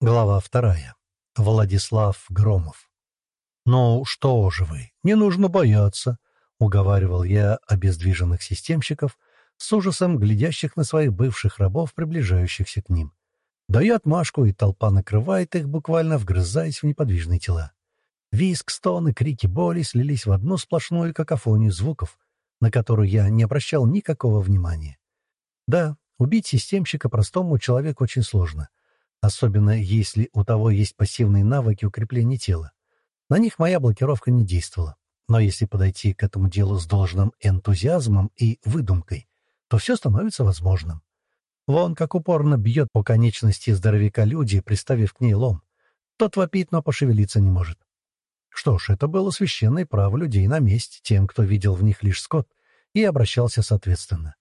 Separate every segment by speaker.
Speaker 1: Глава вторая. Владислав Громов. «Ну что же вы, не нужно бояться», — уговаривал я обездвиженных системщиков, с ужасом глядящих на своих бывших рабов, приближающихся к ним. Даю отмашку, и толпа накрывает их, буквально вгрызаясь в неподвижные тела. Виск, стоны, крики боли слились в одну сплошную какофонию звуков, на которую я не обращал никакого внимания. Да, убить системщика простому человеку очень сложно — особенно если у того есть пассивные навыки укрепления тела. На них моя блокировка не действовала. Но если подойти к этому делу с должным энтузиазмом и выдумкой, то все становится возможным. Вон как упорно бьет по конечности здоровяка люди, приставив к ней лом. Тот вопит, но пошевелиться не может. Что ж, это было священное право людей на месть, тем, кто видел в них лишь скот, и обращался соответственно.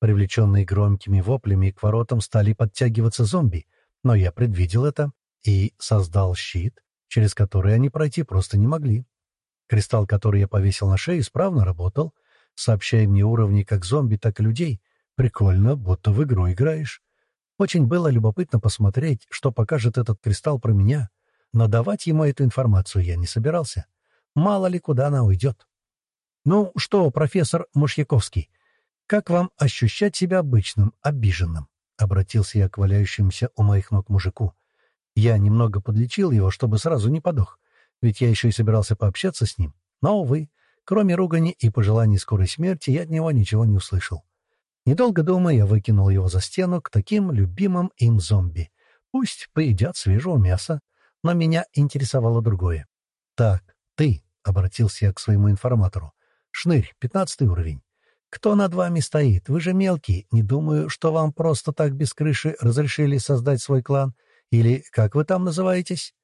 Speaker 1: Привлеченные громкими воплями к воротам стали подтягиваться зомби — но я предвидел это и создал щит, через который они пройти просто не могли. Кристалл, который я повесил на шею, исправно работал, сообщая мне уровни как зомби, так и людей. Прикольно, будто в игру играешь. Очень было любопытно посмотреть, что покажет этот кристалл про меня, но давать ему эту информацию я не собирался. Мало ли, куда она уйдет. «Ну что, профессор Мушьяковский, как вам ощущать себя обычным, обиженным?» — обратился я к валяющемуся у моих ног мужику. Я немного подлечил его, чтобы сразу не подох, ведь я еще и собирался пообщаться с ним. Но, увы, кроме ругани и пожеланий скорой смерти, я от него ничего не услышал. Недолго думая, я выкинул его за стену к таким любимым им зомби. Пусть поедят свежего мяса, но меня интересовало другое. «Так, ты», — обратился я к своему информатору, — «шнырь, пятнадцатый уровень. Кто над вами стоит? Вы же мелкий. Не думаю, что вам просто так без крыши разрешили создать свой клан. Или как вы там называетесь?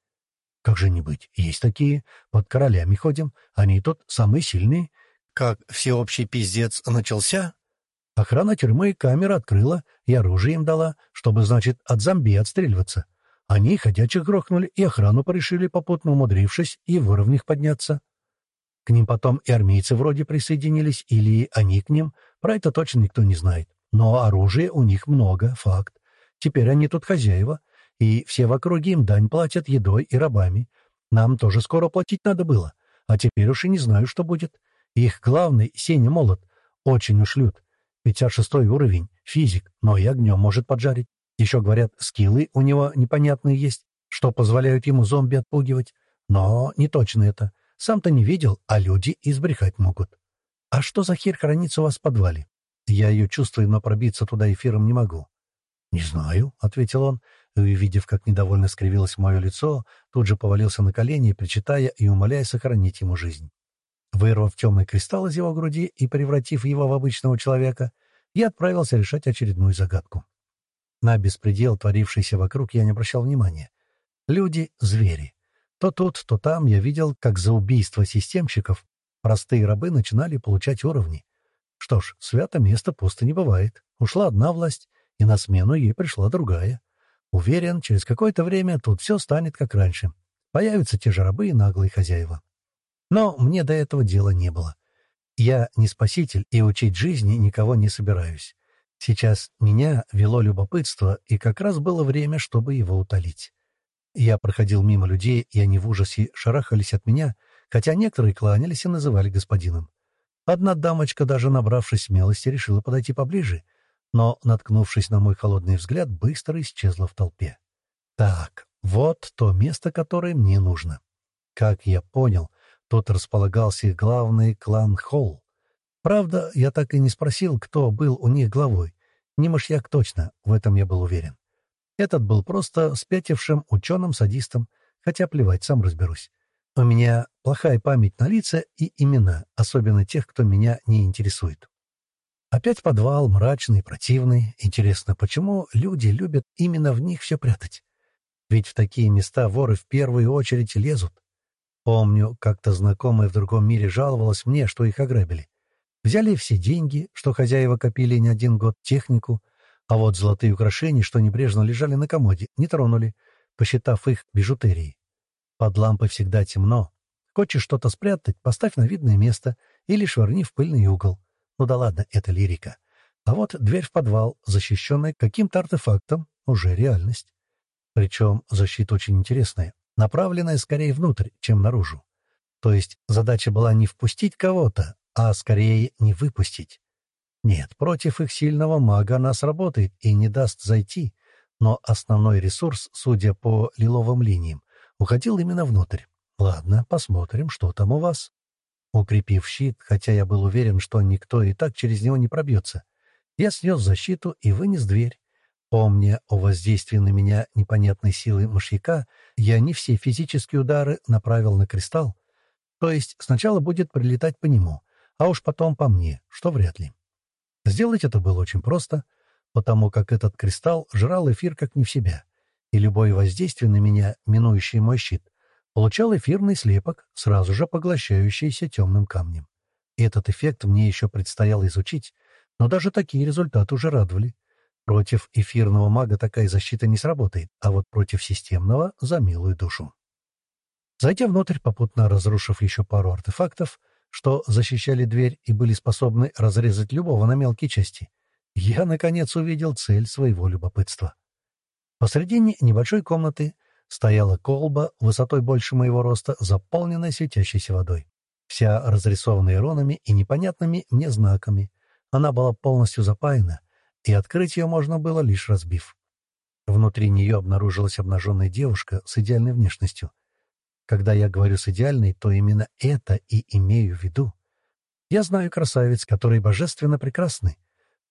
Speaker 1: Как же не быть? Есть такие. Под королями ходим. Они тут самые сильные. Как всеобщий пиздец начался? Охрана тюрьмы камеры открыла и оружие им дала, чтобы, значит, от зомби отстреливаться. Они ходячих грохнули и охрану порешили, попутно умудрившись и в уровнях подняться. К ним потом и армейцы вроде присоединились, или они к ним, про это точно никто не знает. Но оружия у них много, факт. Теперь они тут хозяева, и все в округе им дань платят едой и рабами. Нам тоже скоро платить надо было, а теперь уж и не знаю, что будет. Их главный, Сеня Молот, очень ушлют. 56 уровень, физик, но и огнем может поджарить. Еще, говорят, скиллы у него непонятные есть, что позволяют ему зомби отпугивать. Но не точно это. Сам-то не видел, а люди избрехать могут. А что за хер хранится у вас в подвале? Я ее чувствую, но пробиться туда эфиром не могу. — Не знаю, — ответил он, и, увидев, как недовольно скривилось мое лицо, тут же повалился на колени, причитая и умоляя сохранить ему жизнь. Вырвав темный кристалл из его груди и превратив его в обычного человека, я отправился решать очередную загадку. На беспредел, творившийся вокруг, я не обращал внимания. Люди — звери. То тут, то там я видел, как за убийство системщиков простые рабы начинали получать уровни. Что ж, свято место пусто не бывает. Ушла одна власть, и на смену ей пришла другая. Уверен, через какое-то время тут все станет как раньше. Появятся те же рабы и наглые хозяева. Но мне до этого дела не было. Я не спаситель и учить жизни никого не собираюсь. Сейчас меня вело любопытство, и как раз было время, чтобы его утолить. Я проходил мимо людей, и они в ужасе шарахались от меня, хотя некоторые кланялись и называли господином. Одна дамочка, даже набравшись смелости, решила подойти поближе, но, наткнувшись на мой холодный взгляд, быстро исчезла в толпе. Так, вот то место, которое мне нужно. Как я понял, тут располагался главный клан Холл. Правда, я так и не спросил, кто был у них главой. Не мышьяк точно, в этом я был уверен. Этот был просто спятившим ученым-садистом, хотя плевать, сам разберусь. У меня плохая память на лица и имена, особенно тех, кто меня не интересует. Опять подвал, мрачный, противный. Интересно, почему люди любят именно в них все прятать? Ведь в такие места воры в первую очередь лезут. Помню, как-то знакомая в другом мире жаловалась мне, что их ограбили. Взяли все деньги, что хозяева копили не один год, технику, а вот золотые украшения, что небрежно лежали на комоде, не тронули, посчитав их бижутерией. Под лампой всегда темно. Хочешь что-то спрятать, поставь на видное место или швырни в пыльный угол. Ну да ладно, это лирика. А вот дверь в подвал, защищенная каким-то артефактом, уже реальность. Причем защита очень интересная, направленная скорее внутрь, чем наружу. То есть задача была не впустить кого-то, а скорее не выпустить. Нет, против их сильного мага она сработает и не даст зайти, но основной ресурс, судя по лиловым линиям, уходил именно внутрь. Ладно, посмотрим, что там у вас. Укрепив щит, хотя я был уверен, что никто и так через него не пробьется, я снес защиту и вынес дверь. Помня о воздействии на меня непонятной силы мышьяка, я не все физические удары направил на кристалл. То есть сначала будет прилетать по нему, а уж потом по мне, что вряд ли. Сделать это было очень просто, потому как этот кристалл жрал эфир как не в себя, и любое воздействие на меня, минующий мой щит, получал эфирный слепок, сразу же поглощающийся темным камнем. И этот эффект мне еще предстояло изучить, но даже такие результаты уже радовали. Против эфирного мага такая защита не сработает, а вот против системного — за милую душу. Зайдя внутрь, попутно разрушив еще пару артефактов, что защищали дверь и были способны разрезать любого на мелкие части, я, наконец, увидел цель своего любопытства. Посредине небольшой комнаты стояла колба высотой больше моего роста, заполненная светящейся водой. Вся разрисованная ронами и непонятными мне знаками. Она была полностью запаяна, и открыть ее можно было, лишь разбив. Внутри нее обнаружилась обнаженная девушка с идеальной внешностью — когда я говорю с идеальной, то именно это и имею в виду. Я знаю красавиц, которые божественно прекрасны.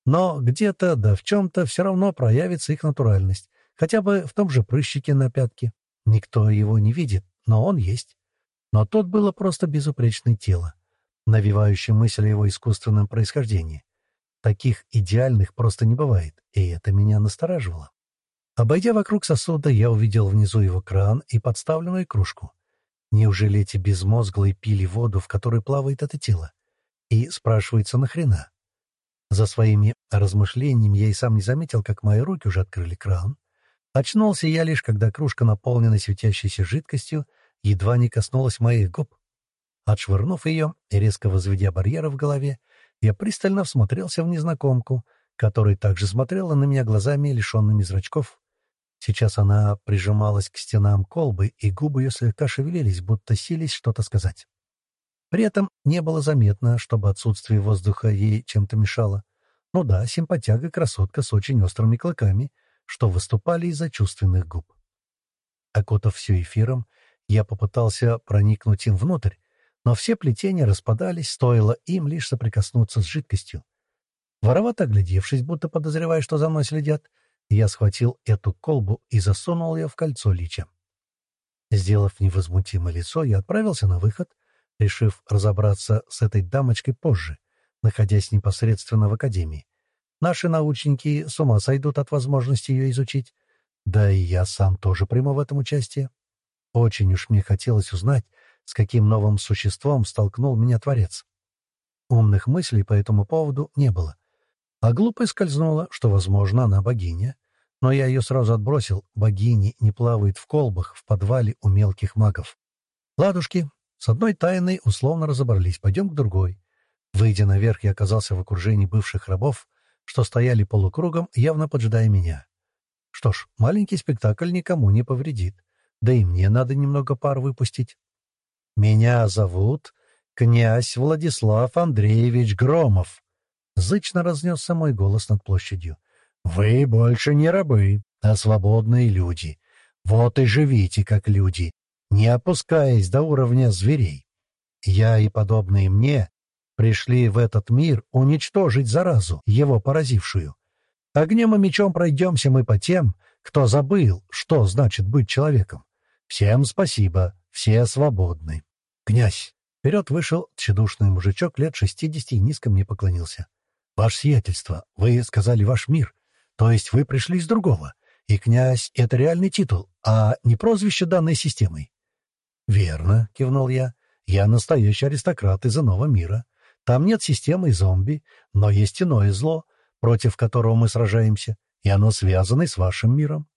Speaker 1: Но где-то, да в чем-то, все равно проявится их натуральность. Хотя бы в том же прыщике на пятке. Никто его не видит, но он есть. Но тут было просто безупречное тело, навевающее мысль о его искусственном происхождении. Таких идеальных просто не бывает, и это меня настораживало. Обойдя вокруг сосуда, я увидел внизу его кран и подставленную кружку. Неужели эти безмозглые пили воду, в которой плавает это тело? И спрашивается, нахрена? За своими размышлениями я и сам не заметил, как мои руки уже открыли кран. Очнулся я лишь, когда кружка, наполненная светящейся жидкостью, едва не коснулась моих губ. Отшвырнув ее и резко возведя барьер в голове, я пристально всмотрелся в незнакомку, которая также смотрела на меня глазами, лишенными зрачков. Сейчас она прижималась к стенам колбы, и губы ее слегка шевелились, будто сились что-то сказать. При этом не было заметно, чтобы отсутствие воздуха ей чем-то мешало. Ну да, симпатяга красотка с очень острыми клыками, что выступали из-за чувственных губ. Окутав все эфиром, я попытался проникнуть им внутрь, но все плетения распадались, стоило им лишь соприкоснуться с жидкостью. Воровато оглядевшись, будто подозревая, что за мной следят, я схватил эту колбу и засунул ее в кольцо лича. Сделав невозмутимое лицо, я отправился на выход, решив разобраться с этой дамочкой позже, находясь непосредственно в академии. Наши научники с ума сойдут от возможности ее изучить. Да и я сам тоже приму в этом участие. Очень уж мне хотелось узнать, с каким новым существом столкнул меня Творец. Умных мыслей по этому поводу не было. А глупая скользнула, что, возможно, она богиня. Но я ее сразу отбросил. Богини не плавают в колбах в подвале у мелких магов. Ладушки. С одной тайной условно разобрались. Пойдем к другой. Выйдя наверх, я оказался в окружении бывших рабов, что стояли полукругом, явно поджидая меня. Что ж, маленький спектакль никому не повредит. Да и мне надо немного пар выпустить. «Меня зовут князь Владислав Андреевич Громов», Зычно разнесся мой голос над площадью. «Вы больше не рабы, а свободные люди. Вот и живите как люди, не опускаясь до уровня зверей. Я и подобные мне пришли в этот мир уничтожить заразу, его поразившую. Огнем и мечом пройдемся мы по тем, кто забыл, что значит быть человеком. Всем спасибо, все свободны. Князь. Вперед вышел тщедушный мужичок лет шестидесяти и низко мне поклонился. «Ваше сиятельство, вы сказали ваш мир, то есть вы пришли из другого, и князь — это реальный титул, а не прозвище данной системой». «Верно», — кивнул я, — «я настоящий аристократ из иного мира. Там нет системы зомби, но есть иное зло, против которого мы сражаемся, и оно связано с вашим миром».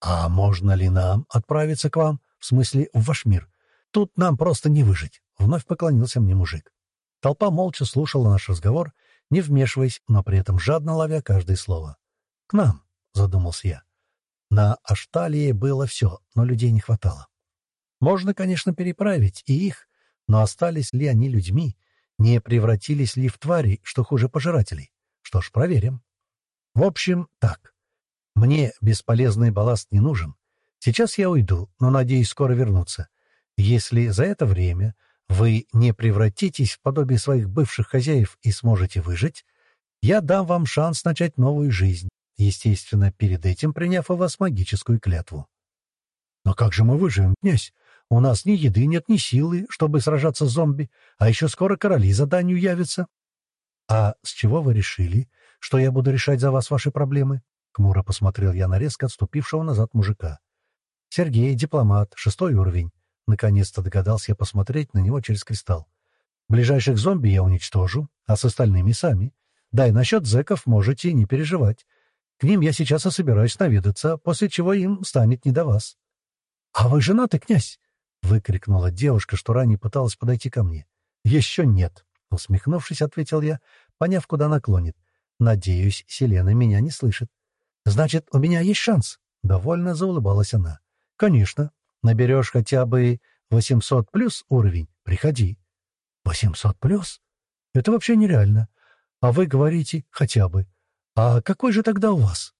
Speaker 1: «А можно ли нам отправиться к вам, в смысле в ваш мир? Тут нам просто не выжить», — вновь поклонился мне мужик. Толпа молча слушала наш разговор, не вмешиваясь, но при этом жадно ловя каждое слово. «К нам», — задумался я. На Ашталии было все, но людей не хватало. Можно, конечно, переправить и их, но остались ли они людьми, не превратились ли в твари, что хуже пожирателей? Что ж, проверим. В общем, так. Мне бесполезный балласт не нужен. Сейчас я уйду, но надеюсь скоро вернуться. Если за это время вы не превратитесь в подобие своих бывших хозяев и сможете выжить, я дам вам шанс начать новую жизнь, естественно, перед этим приняв у вас магическую клятву. Но как же мы выживем, князь? У нас ни еды нет, ни силы, чтобы сражаться с зомби, а еще скоро короли заданию явятся. А с чего вы решили, что я буду решать за вас ваши проблемы? Кмуро посмотрел я на резко отступившего назад мужика. Сергей, дипломат, шестой уровень. Наконец-то догадался я посмотреть на него через кристалл. Ближайших зомби я уничтожу, а с остальными сами. Да, и насчет зэков можете не переживать. К ним я сейчас и собираюсь наведаться, после чего им станет не до вас. — А вы женаты, князь? — выкрикнула девушка, что ранее пыталась подойти ко мне. — Еще нет, — усмехнувшись, ответил я, поняв, куда наклонит. Надеюсь, Селена меня не слышит. — Значит, у меня есть шанс? — довольно заулыбалась она. — Конечно. Наберешь хотя бы 800 плюс уровень, приходи. — 800 плюс? Это вообще нереально. А вы говорите «хотя бы». А какой же тогда у вас?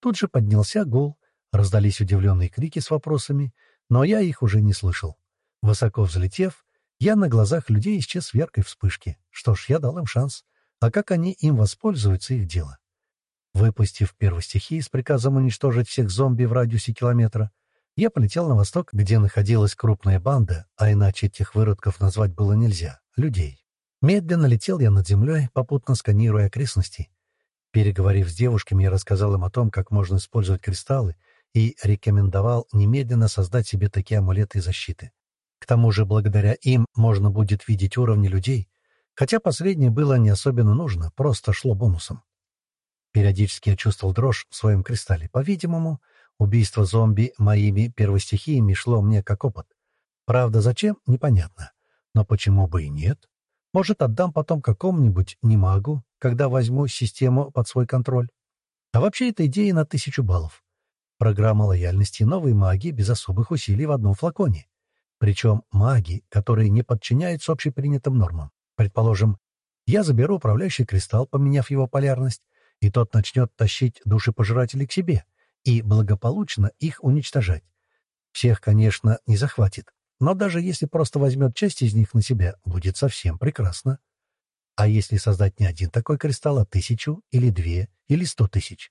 Speaker 1: Тут же поднялся гул, раздались удивленные крики с вопросами, но я их уже не слышал. Высоко взлетев, я на глазах людей исчез в яркой вспышке. Что ж, я дал им шанс. А как они им воспользуются, их дело. Выпустив первой стихии с приказом уничтожить всех зомби в радиусе километра, я полетел на восток, где находилась крупная банда, а иначе этих выродков назвать было нельзя, людей. Медленно летел я над землей, попутно сканируя окрестности. Переговорив с девушками, я рассказал им о том, как можно использовать кристаллы, и рекомендовал немедленно создать себе такие амулеты защиты. К тому же, благодаря им можно будет видеть уровни людей, хотя последнее было не особенно нужно, просто шло бонусом. Периодически я чувствовал дрожь в своем кристалле. По-видимому, убийство зомби моими первостихиями шло мне как опыт. Правда, зачем — непонятно. Но почему бы и нет? Может, отдам потом какому-нибудь не магу, когда возьму систему под свой контроль. А вообще, эта идея на тысячу баллов. Программа лояльности новой магии без особых усилий в одном флаконе. Причем маги, которые не подчиняются общепринятым нормам. Предположим, я заберу управляющий кристалл, поменяв его полярность, и тот начнет тащить души пожирателей к себе и благополучно их уничтожать. Всех, конечно, не захватит, но даже если просто возьмет часть из них на себя, будет совсем прекрасно. А если создать не один такой кристалл, а тысячу, или две, или сто тысяч?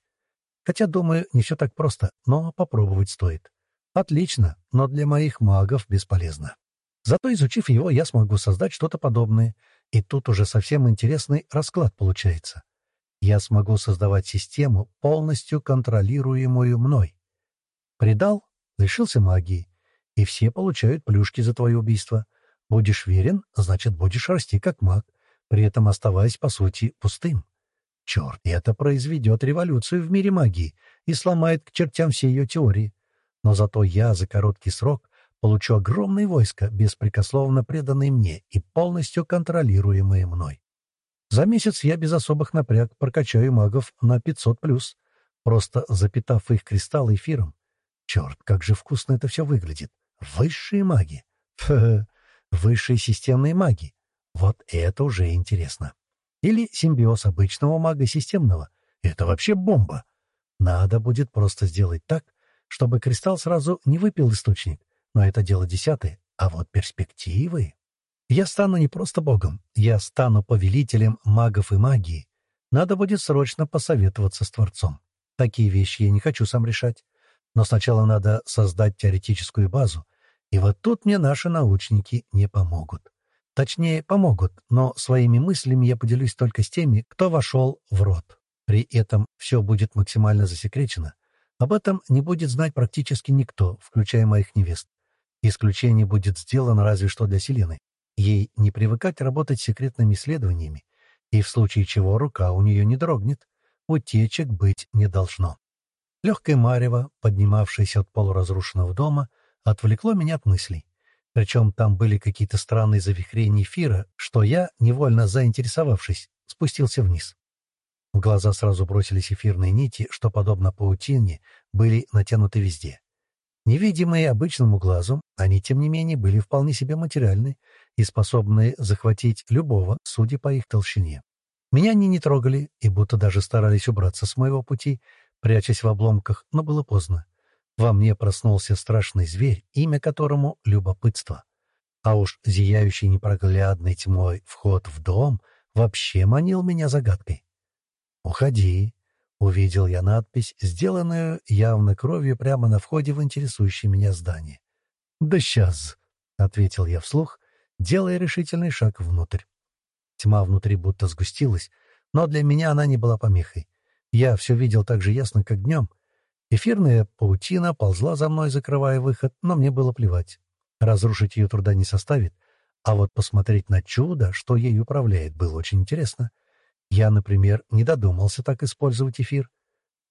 Speaker 1: Хотя, думаю, не все так просто, но попробовать стоит. Отлично, но для моих магов бесполезно. Зато, изучив его, я смогу создать что-то подобное, и тут уже совсем интересный расклад получается. Я смогу создавать систему, полностью контролируемую мной. Предал, лишился магии, и все получают плюшки за твое убийство. Будешь верен, значит, будешь расти как маг, при этом оставаясь, по сути, пустым. Черт, это произведет революцию в мире магии и сломает к чертям все ее теории. Но зато я за короткий срок получу огромное войско, беспрекословно преданное мне и полностью контролируемое мной. За месяц я без особых напряг прокачаю магов на 500+, просто запитав их кристаллы эфиром. Черт, как же вкусно это все выглядит. Высшие маги. Фу, высшие системные маги. Вот это уже интересно. Или симбиоз обычного мага системного. Это вообще бомба. Надо будет просто сделать так, чтобы кристалл сразу не выпил источник. Но это дело десятое. А вот перспективы... Я стану не просто богом, я стану повелителем магов и магии. Надо будет срочно посоветоваться с Творцом. Такие вещи я не хочу сам решать. Но сначала надо создать теоретическую базу, и вот тут мне наши научники не помогут. Точнее, помогут, но своими мыслями я поделюсь только с теми, кто вошел в рот. При этом все будет максимально засекречено. Об этом не будет знать практически никто, включая моих невест. Исключение будет сделано разве что для Селены. Ей не привыкать работать секретными исследованиями, и в случае чего рука у нее не дрогнет. Утечек быть не должно. Легкое марево, поднимавшееся от полуразрушенного дома, отвлекло меня от мыслей. Причем там были какие-то странные завихрения эфира, что я, невольно заинтересовавшись, спустился вниз. В глаза сразу бросились эфирные нити, что, подобно паутине, были натянуты везде. Невидимые обычному глазу, они, тем не менее, были вполне себе материальны и способны захватить любого, судя по их толщине. Меня они не трогали и будто даже старались убраться с моего пути, прячась в обломках, но было поздно. Во мне проснулся страшный зверь, имя которому — любопытство. А уж зияющий непроглядной тьмой вход в дом вообще манил меня загадкой. «Уходи», — увидел я надпись, сделанную явно кровью прямо на входе в интересующее меня здание. «Да сейчас», — ответил я вслух, делая решительный шаг внутрь. Тьма внутри будто сгустилась, но для меня она не была помехой. Я все видел так же ясно, как днем. Эфирная паутина ползла за мной, закрывая выход, но мне было плевать. Разрушить ее труда не составит, а вот посмотреть на чудо, что ей управляет, было очень интересно. Я, например, не додумался так использовать эфир.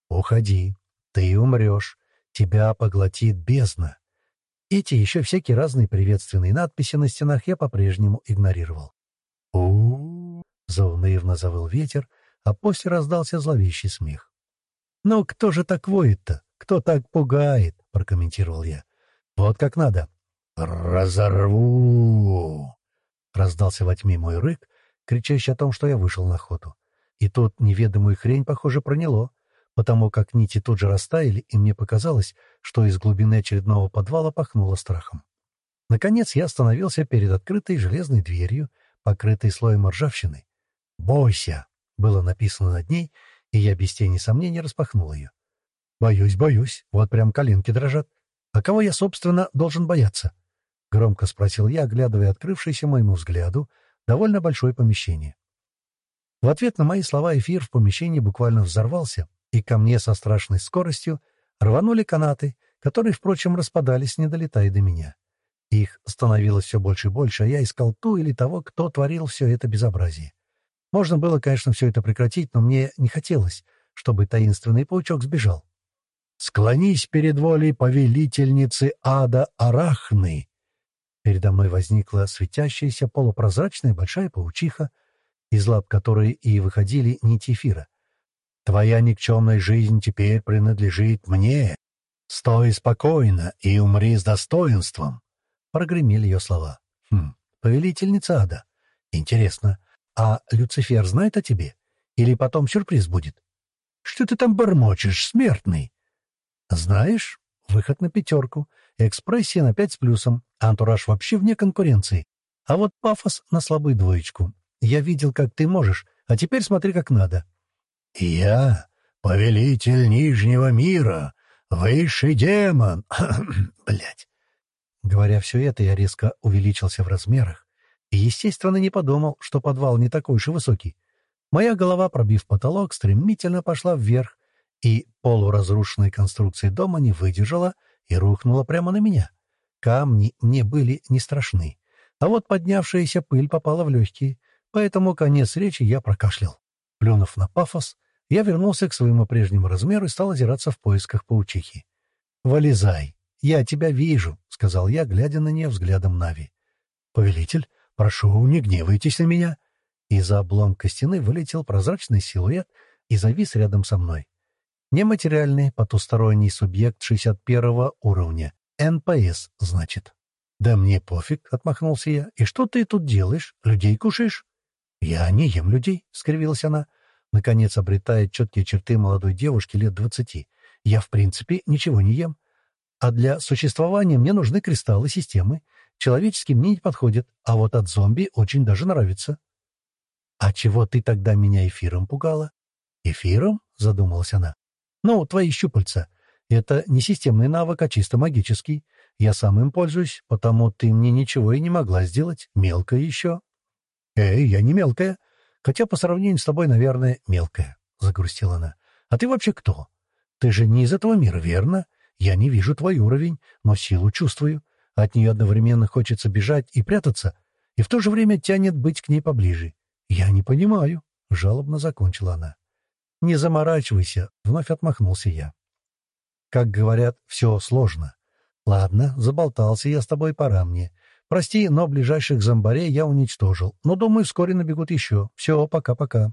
Speaker 1: «Уходи, ты умрешь, тебя поглотит бездна». Эти еще всякие разные приветственные надписи на стенах я по-прежнему игнорировал. у заунывно завыл ветер, а после раздался зловещий смех. «Ну, кто же так воет-то? Кто так пугает?» — прокомментировал я. «Вот как надо». «Разорву!» — раздался во тьме мой рык, кричащий о том, что я вышел на охоту. И тут неведомую хрень, похоже, проняло, потому как нити тут же растаяли, и мне показалось, что из глубины очередного подвала пахнуло страхом. Наконец я остановился перед открытой железной дверью, покрытой слоем ржавчины. «Бойся!» было написано над ней, и я без тени сомнений распахнул ее. «Боюсь, боюсь, вот прям коленки дрожат. А кого я, собственно, должен бояться?» — громко спросил я, оглядывая открывшееся моему взгляду довольно большое помещение. В ответ на мои слова эфир в помещении буквально взорвался, и ко мне со страшной скоростью рванули канаты, которые, впрочем, распадались, не долетая до меня. Их становилось все больше и больше, а я искал ту или того, кто творил все это безобразие. Можно было, конечно, все это прекратить, но мне не хотелось, чтобы таинственный паучок сбежал. «Склонись перед волей повелительницы ада Арахны!» Передо мной возникла светящаяся полупрозрачная большая паучиха, из лап которой и выходили нити эфира. «Твоя никчемная жизнь теперь принадлежит мне. Стой спокойно и умри с достоинством!» Прогремели ее слова. «Хм, повелительница ада. Интересно, а Люцифер знает о тебе? Или потом сюрприз будет? Что ты там бормочешь, смертный? Знаешь, выход на пятерку, экспрессия на пять с плюсом, антураж вообще вне конкуренции. А вот пафос на слабую двоечку. Я видел, как ты можешь, а теперь смотри, как надо. Я повелитель Нижнего мира, высший демон. Блять. Говоря все это, я резко увеличился в размерах и, естественно, не подумал, что подвал не такой уж и высокий. Моя голова, пробив потолок, стремительно пошла вверх, и полуразрушенная конструкция дома не выдержала и рухнула прямо на меня. Камни мне были не страшны, а вот поднявшаяся пыль попала в легкие, поэтому конец речи я прокашлял. Плюнув на пафос, я вернулся к своему прежнему размеру и стал озираться в поисках паучихи. «Вылезай! Я тебя вижу!» — сказал я, глядя на нее взглядом Нави. «Повелитель, Прошу, не гневайтесь на меня!» Из-за обломка стены вылетел прозрачный силуэт и завис рядом со мной. Нематериальный потусторонний субъект 61 уровня. НПС, значит. «Да мне пофиг», — отмахнулся я. «И что ты тут делаешь? Людей кушаешь?» «Я не ем людей», — скривилась она. Наконец обретает четкие черты молодой девушки лет двадцати. «Я, в принципе, ничего не ем. А для существования мне нужны кристаллы системы. Человеческие мне не подходят, а вот от зомби очень даже нравится. — А чего ты тогда меня эфиром пугала? — Эфиром? — задумалась она. — Ну, твои щупальца. Это не системный навык, а чисто магический. Я сам им пользуюсь, потому ты мне ничего и не могла сделать. Мелкая еще. — Эй, я не мелкая. Хотя по сравнению с тобой, наверное, мелкая, — загрустила она. — А ты вообще кто? Ты же не из этого мира, верно? Я не вижу твой уровень, но силу чувствую. От нее одновременно хочется бежать и прятаться, и в то же время тянет быть к ней поближе. «Я не понимаю», — жалобно закончила она. «Не заморачивайся», — вновь отмахнулся я. «Как говорят, все сложно. Ладно, заболтался я с тобой, пора мне. Прости, но ближайших зомбарей я уничтожил. Но, думаю, вскоре набегут еще. Все, пока-пока».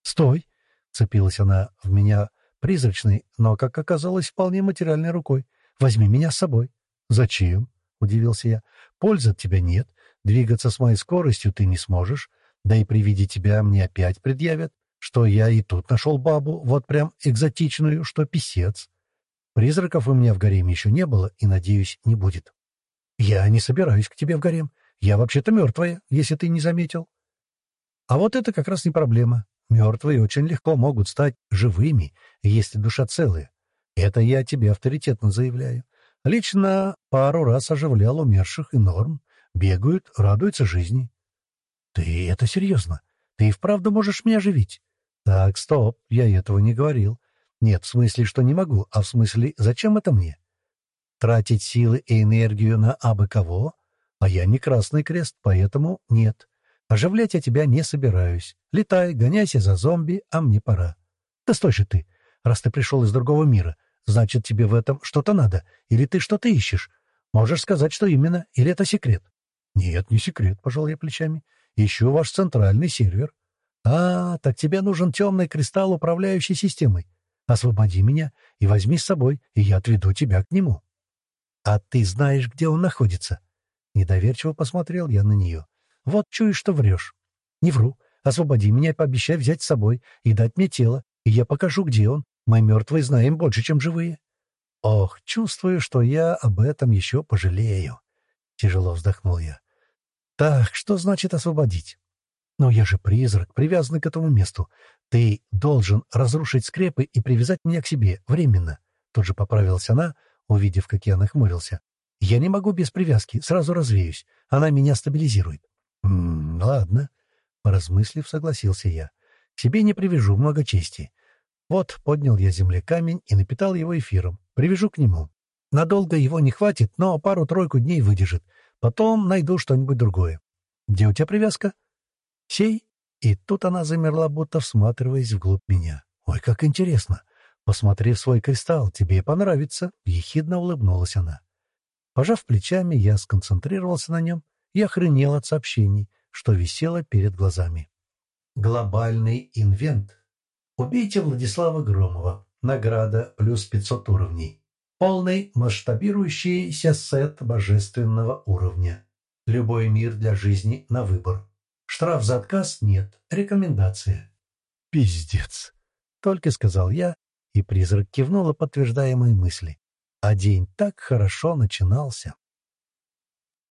Speaker 1: «Стой!» — цепилась она в меня призрачной, но, как оказалось, вполне материальной рукой. Возьми меня с собой». «Зачем?» — удивился я. «Пользы от тебя нет. Двигаться с моей скоростью ты не сможешь. Да и при виде тебя мне опять предъявят, что я и тут нашел бабу, вот прям экзотичную, что писец. Призраков у меня в гареме еще не было и, надеюсь, не будет. Я не собираюсь к тебе в гарем. Я вообще-то мертвая, если ты не заметил. А вот это как раз не проблема. Мертвые очень легко могут стать живыми, если душа целая. Это я тебе авторитетно заявляю. Лично пару раз оживлял умерших и норм. Бегают, радуются жизни. Ты это серьезно? Ты и вправду можешь меня оживить? Так, стоп, я этого не говорил. Нет, в смысле, что не могу, а в смысле, зачем это мне? Тратить силы и энергию на абы кого? А я не Красный Крест, поэтому нет. Оживлять я тебя не собираюсь. Летай, гоняйся за зомби, а мне пора. Да стой же ты. Раз ты пришел из другого мира, значит, тебе в этом что-то надо, или ты что-то ищешь. Можешь сказать, что именно, или это секрет? Нет, не секрет, пожал я плечами. Ищу ваш центральный сервер. А, так тебе нужен темный кристалл управляющей системой. Освободи меня и возьми с собой, и я отведу тебя к нему. А ты знаешь, где он находится? Недоверчиво посмотрел я на нее. Вот чуешь, что врешь. Не вру. Освободи меня и пообещай взять с собой и дать мне тело, и я покажу, где он. Мы мертвые знаем больше, чем живые. Ох, чувствую, что я об этом еще пожалею. Тяжело вздохнул я. Так, что значит освободить? Но я же призрак, привязанный к этому месту. Ты должен разрушить скрепы и привязать меня к себе, временно. Тут же поправилась она, увидев, как я нахмурился. Я не могу без привязки, сразу развеюсь. Она меня стабилизирует. «М -м, ладно», — поразмыслив, согласился я. «Себе не привяжу, много чести. Вот, поднял я земле камень и напитал его эфиром. Привяжу к нему. Надолго его не хватит, но пару-тройку дней выдержит. Потом найду что-нибудь другое. Где у тебя привязка? Сей. И тут она замерла, будто всматриваясь вглубь меня. Ой, как интересно. Посмотри в свой кристалл, тебе понравится. Ехидно улыбнулась она. Пожав плечами, я сконцентрировался на нем и охренел от сообщений, что висело перед глазами. Глобальный инвент. Убейте Владислава Громова. Награда плюс 500 уровней. Полный масштабирующийся сет божественного уровня. Любой мир для жизни на выбор. Штраф за отказ нет. Рекомендация. Пиздец. Только сказал я, и призрак кивнула, подтверждая мои мысли. А день так хорошо начинался.